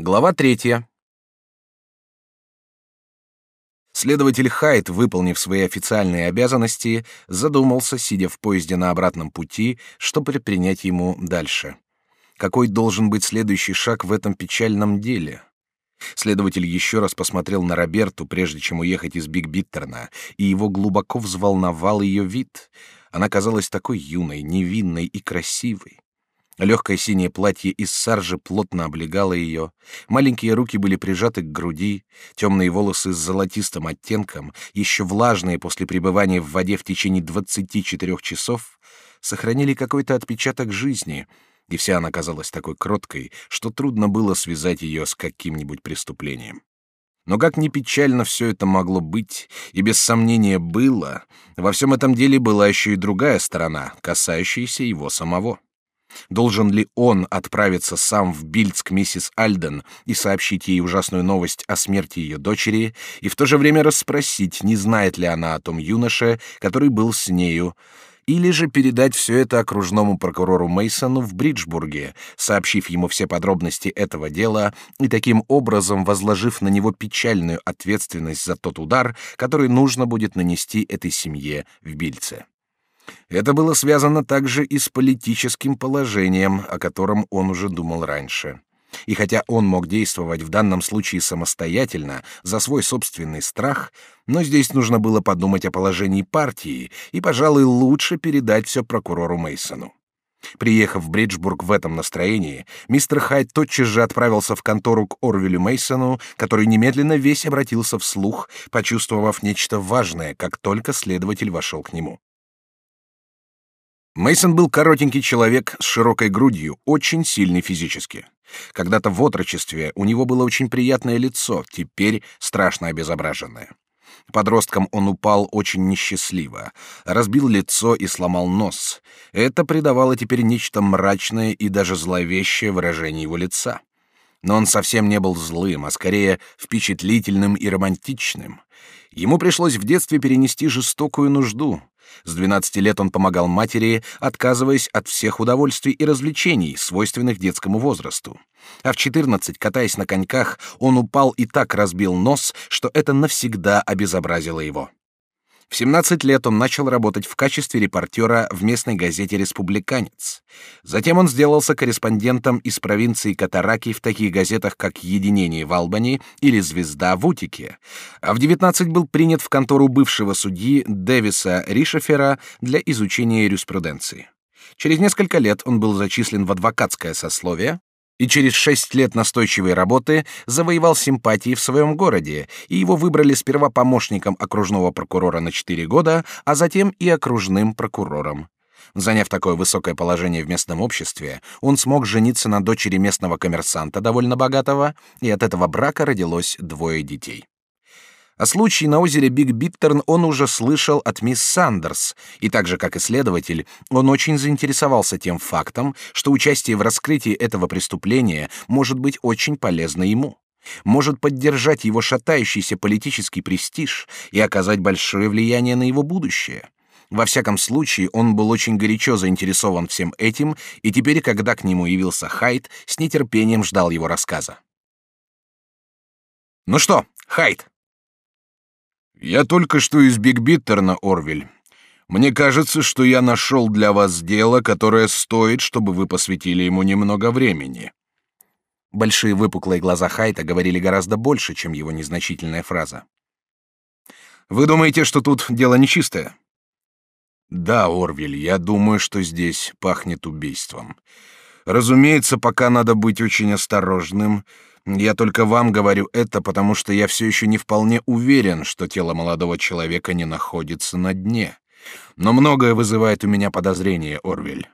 Глава третья. Следователь Хайт, выполнив свои официальные обязанности, задумался, сидя в поезде на обратном пути, что предпринять ему дальше. Какой должен быть следующий шаг в этом печальном деле? Следователь еще раз посмотрел на Роберту, прежде чем уехать из Биг-Биттерна, и его глубоко взволновал ее вид. Она казалась такой юной, невинной и красивой. Легкое синее платье из саржи плотно облегало ее, маленькие руки были прижаты к груди, темные волосы с золотистым оттенком, еще влажные после пребывания в воде в течение 24 часов, сохранили какой-то отпечаток жизни, и вся она казалась такой кроткой, что трудно было связать ее с каким-нибудь преступлением. Но как ни печально все это могло быть, и без сомнения было, во всем этом деле была еще и другая сторона, касающаяся его самого. Должен ли он отправиться сам в Бильц к миссис Альден и сообщить ей ужасную новость о смерти ее дочери, и в то же время расспросить, не знает ли она о том юноше, который был с нею, или же передать все это окружному прокурору Мейсону в Бриджбурге, сообщив ему все подробности этого дела и таким образом возложив на него печальную ответственность за тот удар, который нужно будет нанести этой семье в Бильце. Это было связано также и с политическим положением, о котором он уже думал раньше. И хотя он мог действовать в данном случае самостоятельно, за свой собственный страх, но здесь нужно было подумать о положении партии и, пожалуй, лучше передать все прокурору Мейсону. Приехав в Бриджбург в этом настроении, мистер Хайд тотчас же отправился в контору к Орвелю Мейсону, который немедленно весь обратился вслух, почувствовав нечто важное, как только следователь вошел к нему. Мейсон был коротенький человек с широкой грудью, очень сильный физически. Когда-то в отрочестве у него было очень приятное лицо, теперь страшно обезображенное. Подростком он упал очень несчастливо, разбил лицо и сломал нос. Это придавало теперь нечто мрачное и даже зловещее выражение его лица. Но он совсем не был злым, а скорее впечатлительным и романтичным. Ему пришлось в детстве перенести жестокую нужду. С 12 лет он помогал матери, отказываясь от всех удовольствий и развлечений, свойственных детскому возрасту. А в 14, катаясь на коньках, он упал и так разбил нос, что это навсегда обезобразило его. В 17 лет он начал работать в качестве репортера в местной газете «Республиканец». Затем он сделался корреспондентом из провинции Катараки в таких газетах, как «Единение в Албани» или «Звезда в Утике». А в 19 был принят в контору бывшего судьи Дэвиса Ришефера для изучения юриспруденции. Через несколько лет он был зачислен в адвокатское сословие, и через шесть лет настойчивой работы завоевал симпатии в своем городе, и его выбрали сперва помощником окружного прокурора на четыре года, а затем и окружным прокурором. Заняв такое высокое положение в местном обществе, он смог жениться на дочери местного коммерсанта, довольно богатого, и от этого брака родилось двое детей. О случае на озере Биг Биттерн он уже слышал от мисс Сандерс, и так же, как и следователь, он очень заинтересовался тем фактом, что участие в раскрытии этого преступления может быть очень полезно ему может поддержать его шатающийся политический престиж и оказать большое влияние на его будущее. Во всяком случае, он был очень горячо заинтересован всем этим, и теперь, когда к нему явился Хайт, с нетерпением ждал его рассказа. «Ну что, Хайт, я только что из Бигбиттерна, Орвель. Мне кажется, что я нашел для вас дело, которое стоит, чтобы вы посвятили ему немного времени. Большие выпуклые глаза Хайта говорили гораздо больше, чем его незначительная фраза. Вы думаете, что тут дело нечистое? Да, Орвель, я думаю, что здесь пахнет убийством. Разумеется, пока надо быть очень осторожным, я только вам говорю это, потому что я все еще не вполне уверен, что тело молодого человека не находится на дне. Но многое вызывает у меня подозрение, Орвель.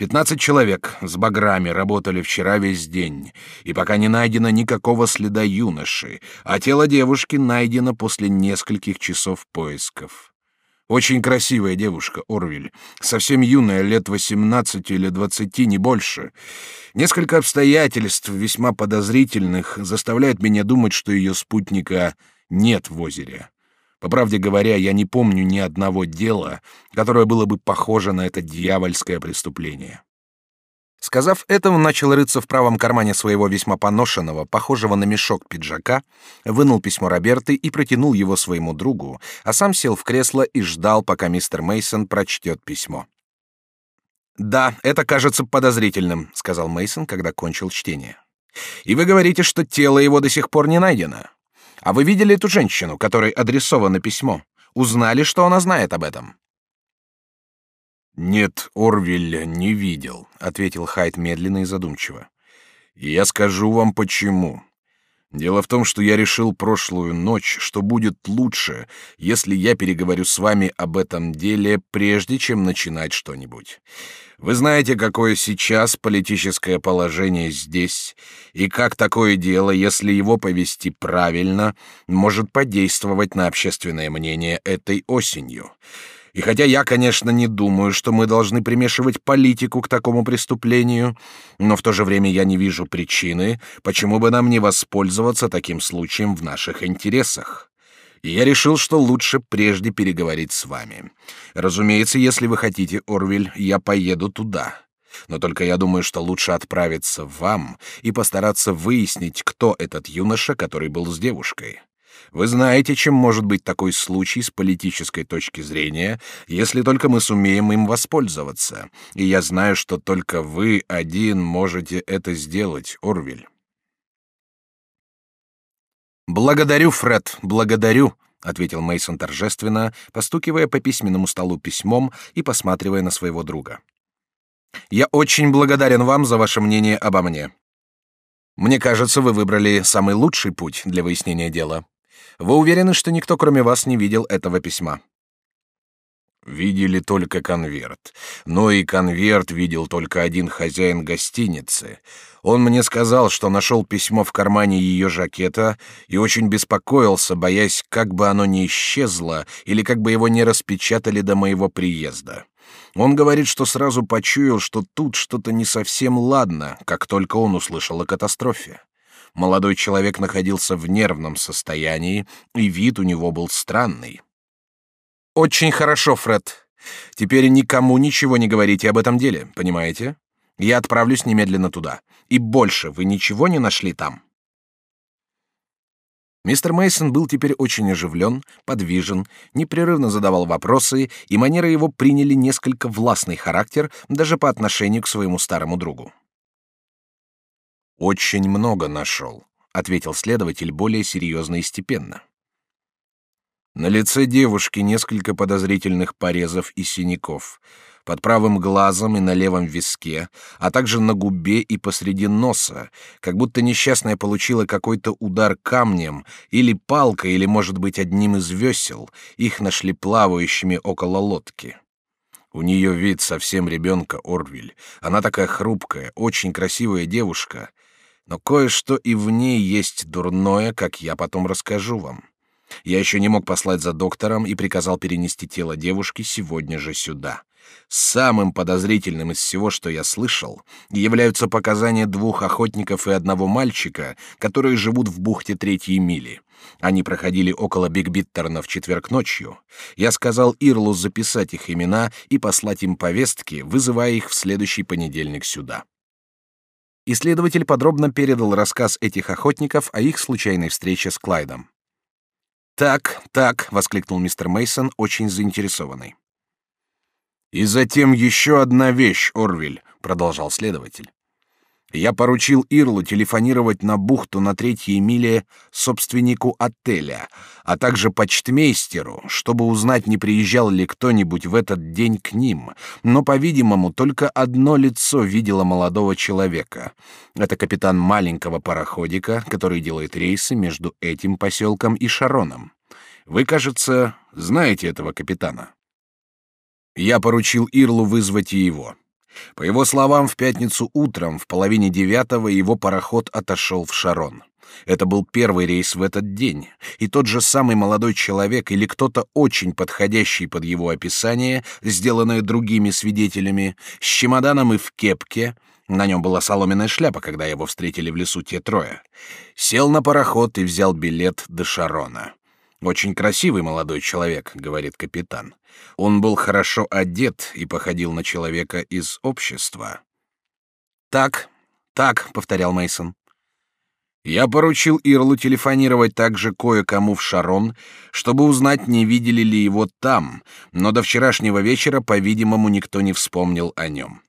Пятнадцать человек с баграми работали вчера весь день, и пока не найдено никакого следа юноши, а тело девушки найдено после нескольких часов поисков. Очень красивая девушка, Орвиль. Совсем юная, лет 18 или 20, не больше. Несколько обстоятельств, весьма подозрительных, заставляют меня думать, что ее спутника нет в озере. По правде говоря, я не помню ни одного дела, которое было бы похоже на это дьявольское преступление. Сказав это, он начал рыться в правом кармане своего весьма поношенного, похожего на мешок пиджака, вынул письмо Роберты и протянул его своему другу, а сам сел в кресло и ждал, пока мистер Мейсон прочтет письмо. Да, это кажется подозрительным, сказал Мейсон, когда кончил чтение. И вы говорите, что тело его до сих пор не найдено. А вы видели эту женщину, которой адресовано письмо? Узнали, что она знает об этом? Нет, Орвиль не видел, ответил Хайт медленно и задумчиво. И я скажу вам почему. Дело в том, что я решил прошлую ночь, что будет лучше, если я переговорю с вами об этом деле, прежде чем начинать что-нибудь. Вы знаете, какое сейчас политическое положение здесь, и как такое дело, если его повести правильно, может подействовать на общественное мнение этой осенью. И хотя я, конечно, не думаю, что мы должны примешивать политику к такому преступлению, но в то же время я не вижу причины, почему бы нам не воспользоваться таким случаем в наших интересах. И я решил, что лучше прежде переговорить с вами. Разумеется, если вы хотите, Орвиль, я поеду туда. Но только я думаю, что лучше отправиться вам и постараться выяснить, кто этот юноша, который был с девушкой. Вы знаете, чем может быть такой случай с политической точки зрения, если только мы сумеем им воспользоваться. И я знаю, что только вы один можете это сделать, Орвиль. Благодарю, Фред, благодарю, ответил Мейсон торжественно, постукивая по письменному столу письмом и посматривая на своего друга. Я очень благодарен вам за ваше мнение обо мне. Мне кажется, вы выбрали самый лучший путь для выяснения дела. Вы уверены, что никто, кроме вас, не видел этого письма? Видели только конверт. Но и конверт видел только один хозяин гостиницы. Он мне сказал, что нашел письмо в кармане ее жакета и очень беспокоился, боясь, как бы оно не исчезло или как бы его не распечатали до моего приезда. Он говорит, что сразу почуял, что тут что-то не совсем ладно, как только он услышал о катастрофе. Молодой человек находился в нервном состоянии, и вид у него был странный. Очень хорошо, Фред. Теперь никому ничего не говорите об этом деле, понимаете? Я отправлюсь немедленно туда. И больше вы ничего не нашли там. Мистер Мейсон был теперь очень оживлен, подвижен, непрерывно задавал вопросы, и манеры его приняли несколько властный характер даже по отношению к своему старому другу. Очень много нашел, ответил следователь более серьезно и степенно. На лице девушки несколько подозрительных порезов и синяков, под правым глазом и на левом виске, а также на губе и посреди носа, как будто несчастная получила какой-то удар камнем или палкой, или, может быть, одним из весел. Их нашли плавающими около лодки. У нее вид совсем ребенка Орвиль. Она такая хрупкая, очень красивая девушка, но кое-что и в ней есть дурное, как я потом расскажу вам. Я еще не мог послать за доктором и приказал перенести тело девушки сегодня же сюда. Самым подозрительным из всего, что я слышал, являются показания двух охотников и одного мальчика, которые живут в бухте Третьей мили. Они проходили около Бигбиттерна в четверг ночью. Я сказал Ирлу записать их имена и послать им повестки, вызывая их в следующий понедельник сюда. Исследователь подробно передал рассказ этих охотников о их случайной встрече с Клайдом. Так, так, воскликнул мистер Мейсон, очень заинтересованный. И затем еще одна вещь, Орвиль, продолжал следователь. Я поручил Ирлу телефонировать на бухту на третьей миле собственнику отеля, а также почтмейстеру, чтобы узнать, не приезжал ли кто-нибудь в этот день к ним. Но, по-видимому, только одно лицо видело молодого человека. Это капитан маленького пароходика, который делает рейсы между этим поселком и Шароном. Вы, кажется, знаете этого капитана. Я поручил Ирлу вызвать и его. По его словам, в пятницу утром в половине девятого его пароход отошел в Шарон. Это был первый рейс в этот день, и тот же самый молодой человек или кто-то очень подходящий под его описание, сделанное другими свидетелями, с чемоданом и в кепке, на нем была соломенная шляпа, когда его встретили в лесу те трое, сел на пароход и взял билет до Шарона. Очень красивый молодой человек, говорит капитан. Он был хорошо одет и походил на человека из общества. Так, так, повторял Мейсон. Я поручил Ирлу телефонировать также кое-кому в Шарон, чтобы узнать, не видели ли его там, но до вчерашнего вечера, по-видимому, никто не вспомнил о нем.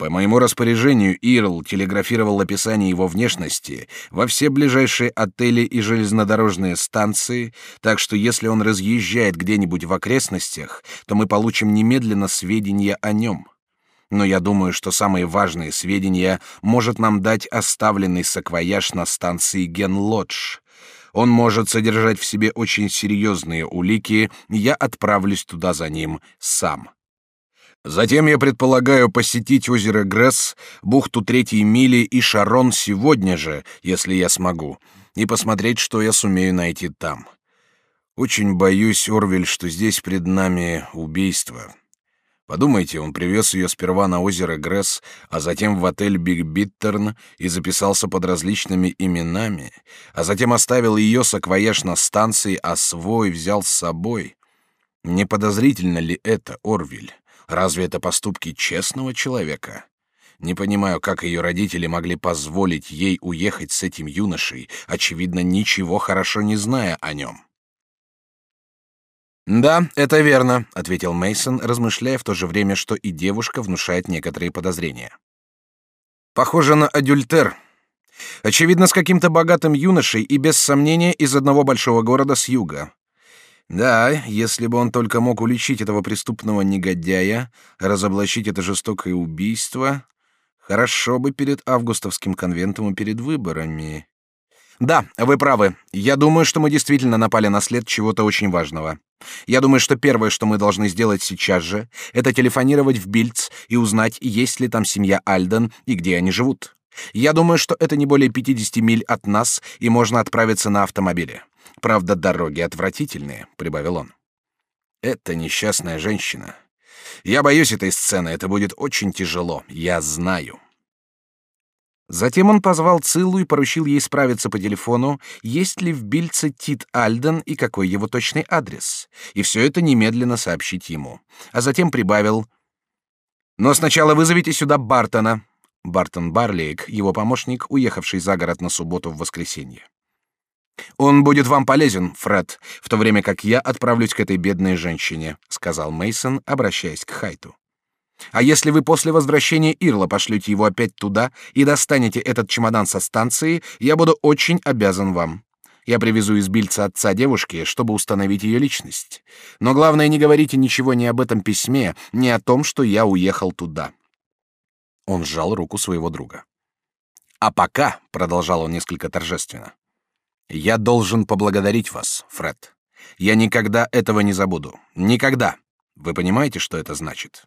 По моему распоряжению Ирл телеграфировал описание его внешности во все ближайшие отели и железнодорожные станции, так что если он разъезжает где-нибудь в окрестностях, то мы получим немедленно сведения о нем. Но я думаю, что самые важные сведения может нам дать оставленный саквояж на станции Генлодж. Он может содержать в себе очень серьезные улики, я отправлюсь туда за ним сам. Затем я предполагаю посетить озеро Гресс, бухту Третьей мили и Шарон сегодня же, если я смогу, и посмотреть, что я сумею найти там. Очень боюсь, Орвель, что здесь пред нами убийство. Подумайте, он привез ее сперва на озеро Гресс, а затем в отель Биг Биттерн и записался под различными именами, а затем оставил ее саквояж на станции, а свой взял с собой. Не подозрительно ли это, Орвиль? Разве это поступки честного человека? Не понимаю, как ее родители могли позволить ей уехать с этим юношей, очевидно, ничего хорошо не зная о нем. Да, это верно, ответил Мейсон, размышляя в то же время, что и девушка внушает некоторые подозрения. Похоже на адюльтер. Очевидно, с каким-то богатым юношей и без сомнения из одного большого города с юга. Да, если бы он только мог уличить этого преступного негодяя, разоблачить это жестокое убийство, хорошо бы перед августовским конвентом и перед выборами. Да, вы правы. Я думаю, что мы действительно напали на след чего-то очень важного. Я думаю, что первое, что мы должны сделать сейчас же, это телефонировать в Бильц и узнать, есть ли там семья Альден и где они живут. Я думаю, что это не более 50 миль от нас, и можно отправиться на автомобиле. Правда, дороги отвратительные, прибавил он. Это несчастная женщина. Я боюсь этой сцены, это будет очень тяжело, я знаю. Затем он позвал Циллу и поручил ей справиться по телефону, есть ли в Бильце Тит Альден и какой его точный адрес, и все это немедленно сообщить ему. А затем прибавил: "Но сначала вызовите сюда Бартона". Бартон Барлейк, его помощник, уехавший за город на субботу в воскресенье. Он будет вам полезен, Фред, в то время как я отправлюсь к этой бедной женщине, сказал Мейсон, обращаясь к Хайту. А если вы после возвращения Ирла пошлете его опять туда и достанете этот чемодан со станции, я буду очень обязан вам. Я привезу из Бильца отца девушки, чтобы установить ее личность. Но главное, не говорите ничего ни об этом письме, ни о том, что я уехал туда. Он сжал руку своего друга. А пока, продолжал он несколько торжественно, я должен поблагодарить вас, Фред. Я никогда этого не забуду. Никогда. Вы понимаете, что это значит?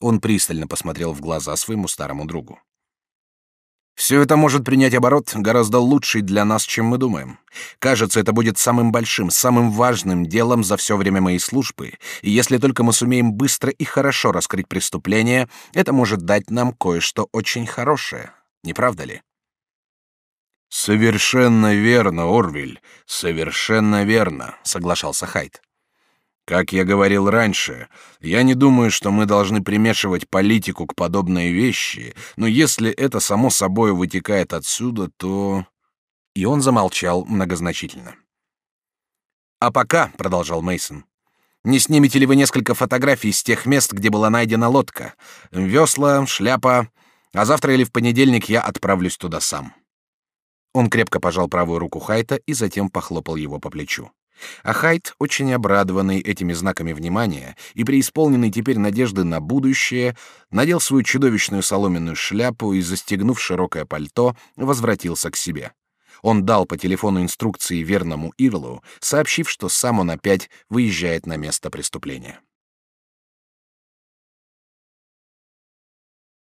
Он пристально посмотрел в глаза своему старому другу. Все это может принять оборот гораздо лучший для нас, чем мы думаем. Кажется, это будет самым большим, самым важным делом за все время моей службы, и если только мы сумеем быстро и хорошо раскрыть преступление, это может дать нам кое-что очень хорошее, не правда ли? Совершенно верно, Орвиль, совершенно верно, соглашался Хайд. Как я говорил раньше, я не думаю, что мы должны примешивать политику к подобной вещи, но если это само собой вытекает отсюда, то И он замолчал многозначительно. А пока, продолжал Мейсон, не снимете ли вы несколько фотографий с тех мест, где была найдена лодка? Весла, шляпа, а завтра или в понедельник я отправлюсь туда сам. Он крепко пожал правую руку Хайта и затем похлопал его по плечу. А Хайт, очень обрадованный этими знаками внимания и преисполненный теперь надежды на будущее, надел свою чудовищную соломенную шляпу и, застегнув широкое пальто, возвратился к себе. Он дал по телефону инструкции верному Ирлу, сообщив, что сам он опять выезжает на место преступления.